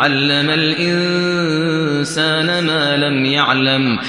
عَلَّمَ الْإِنسَانَ مَا لَمْ يَعْلَمْ